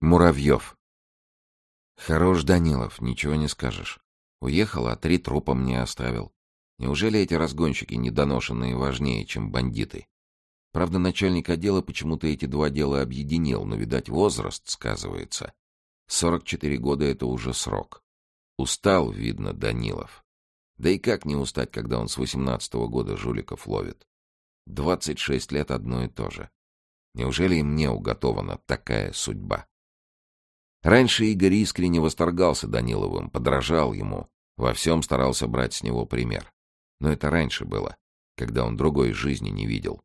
Муравьев. Хорош Данилов, ничего не скажешь. Уехал, а три трупа мне оставил. Неужели эти разгонщики недоношенные важнее, чем бандиты? Правда, начальник отдела почему-то эти два дела объединил, но, видать, возраст сказывается. Сорок четыре года — это уже срок. Устал, видно, Данилов. Да и как не устать, когда он с восемнадцатого года жуликов ловит? Двадцать шесть лет одно и то же. Неужели и мне уготована такая судьба? Раньше Игорь искренне восторгался Даниловым, подражал ему, во всем старался брать с него пример. Но это раньше было, когда он другой жизни не видел.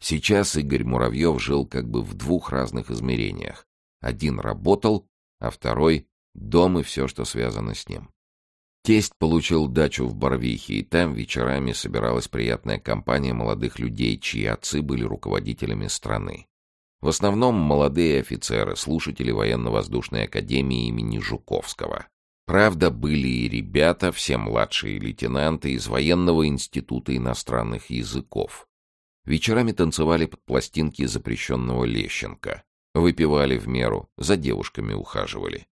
Сейчас Игорь Муравьев жил как бы в двух разных измерениях. Один работал, а второй — дом и все, что связано с ним. Тесть получил дачу в Барвихе, и там вечерами собиралась приятная компания молодых людей, чьи отцы были руководителями страны. В основном молодые офицеры, слушатели военно-воздушной академии имени Жуковского. Правда, были и ребята, все младшие лейтенанты из военного института иностранных языков. Вечерами танцевали под пластинки запрещенного Лещенко. Выпивали в меру, за девушками ухаживали.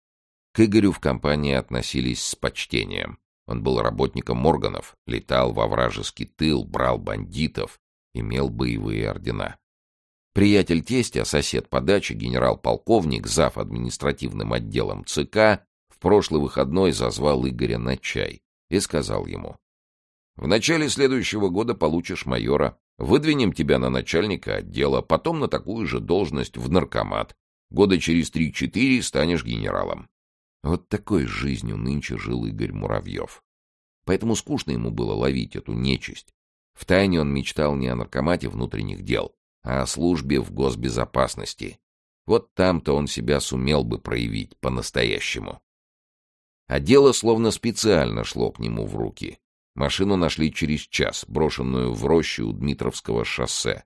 К Игорю в компании относились с почтением. Он был работником органов, летал во вражеский тыл, брал бандитов, имел боевые ордена. Приятель тестя, сосед по даче, генерал-полковник, зав. административным отделом ЦК, в прошлый выходной зазвал Игоря на чай и сказал ему. «В начале следующего года получишь майора. Выдвинем тебя на начальника отдела, потом на такую же должность в наркомат. Года через три-четыре станешь генералом». Вот такой жизнью нынче жил Игорь Муравьев. Поэтому скучно ему было ловить эту нечисть. Втайне он мечтал не о наркомате внутренних дел, а о службе в госбезопасности. Вот там-то он себя сумел бы проявить по-настоящему. А дело словно специально шло к нему в руки. Машину нашли через час, брошенную в рощу у Дмитровского шоссе.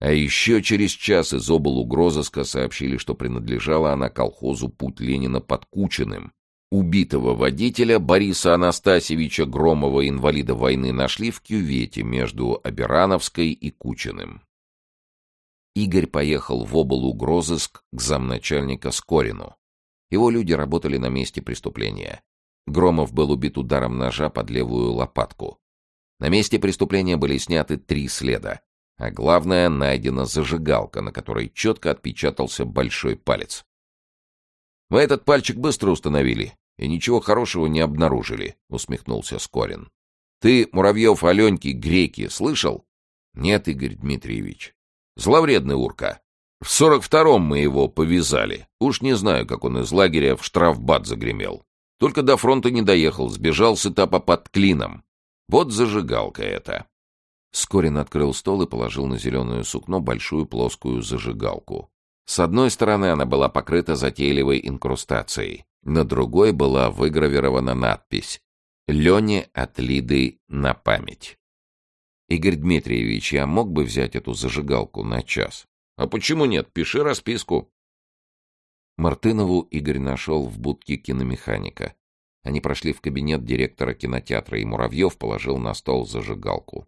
А еще через час из облугрозыска сообщили, что принадлежала она колхозу «Путь Ленина» под Кучиным. Убитого водителя Бориса Анастасьевича Громова, инвалида войны, нашли в кювете между Аберановской и Кучиным. Игорь поехал в облугрозыск к замначальника Скорину. Его люди работали на месте преступления. Громов был убит ударом ножа под левую лопатку. На месте преступления были сняты три следа. А главное, найдена зажигалка, на которой четко отпечатался большой палец. «Мы этот пальчик быстро установили и ничего хорошего не обнаружили», — усмехнулся Скорин. «Ты, Муравьев, Аленьки, греки, слышал?» «Нет, Игорь Дмитриевич. Зловредный урка. В сорок втором мы его повязали. Уж не знаю, как он из лагеря в штрафбат загремел. Только до фронта не доехал, сбежал с этапа под клином. Вот зажигалка эта. Скорин открыл стол и положил на зеленое сукно большую плоскую зажигалку. С одной стороны она была покрыта затейливой инкрустацией, на другой была выгравирована надпись «Лене от Лиды на память». Игорь Дмитриевич, я мог бы взять эту зажигалку на час? А почему нет? Пиши расписку. Мартынову Игорь нашел в будке киномеханика. Они прошли в кабинет директора кинотеатра, и Муравьев положил на стол зажигалку.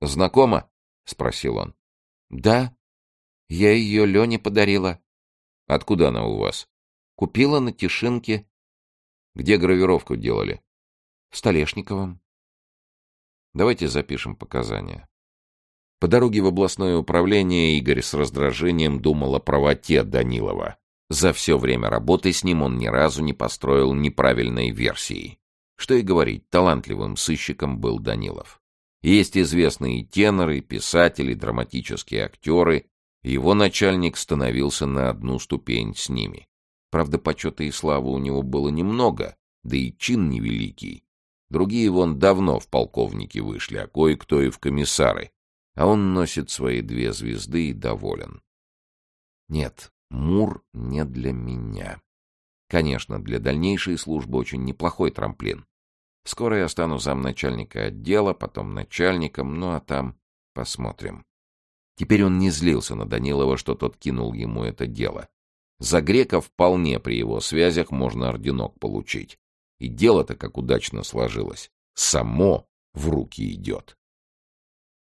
«Знакома?» — спросил он. «Да. Я ее Лене подарила». «Откуда она у вас?» «Купила на Тишинке». «Где гравировку делали?» «В Столешниковом». Давайте запишем показания. По дороге в областное управление Игорь с раздражением думал о правоте Данилова. За все время работы с ним он ни разу не построил неправильной версии. Что и говорить, талантливым сыщиком был Данилов. Есть известные теноры, писатели, драматические актеры. Его начальник становился на одну ступень с ними. Правда, почета и славы у него было немного, да и чин невеликий. Другие вон давно в полковники вышли, а кое-кто и в комиссары. А он носит свои две звезды и доволен. Нет, Мур не для меня. Конечно, для дальнейшей службы очень неплохой трамплин. Скоро я стану замначальника отдела, потом начальником, ну а там посмотрим. Теперь он не злился на Данилова, что тот кинул ему это дело. За грека вполне при его связях можно орденок получить. И дело-то как удачно сложилось. Само в руки идет.